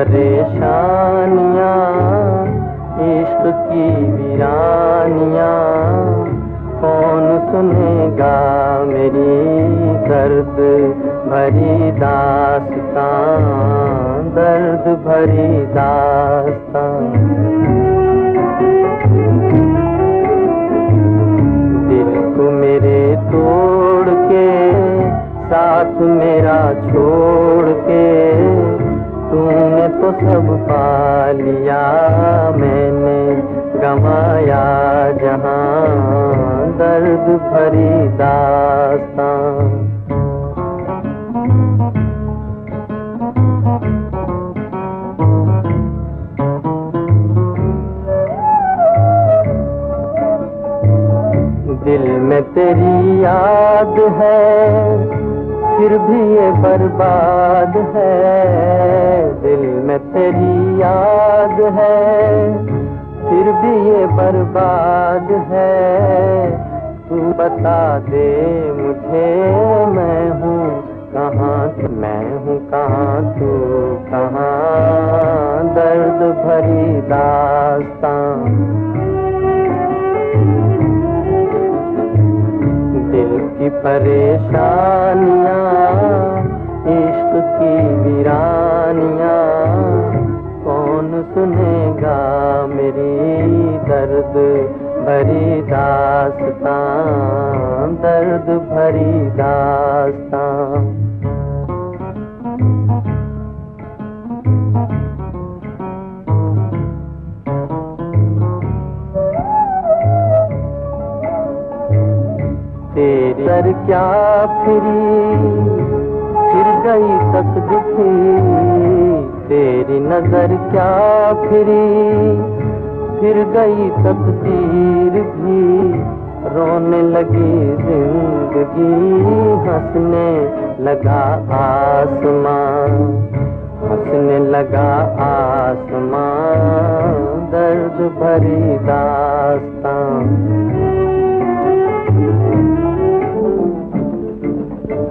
परेशानियाँ, इश्क की वीरानियाँ। कौन सुनेगा मेरी दर्द? भरी दास्तां, दर्द भरी दास्तां। दिल को मेरे तोड़ के साथ मेरा छोड़ सब पा लिया मैंने, गमाया जहाँ दर्द भरी दास्तां। दिल में तेरी याद है, फिर भी ये बर्बाद है। दिल है, फिर भी ये बर्बाद है। तू बता दे मुझे मैं हूँ कहाँ मैं हूँ कहाँ तू कहाँ दर्द भरी दास्तां दिल की परेशानियाँ सुनेगा मेरी दर्द, भरी दास्तां, दर्द भरी दास्तां। तेरी सर क्या फिरी, फिर गई तक दिखी नज़र क्या फिरी? फिर गई तकदीर भी। रोने लगी ज़िंदगी, हंसने लगा आसमां। हंसने लगा आसमां, दर्द भरी दास्तां।